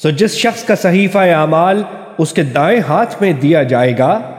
سو جس شخص کا صحیفہ اعمال اس کے دائیں ہاتھ میں دیا جائے گا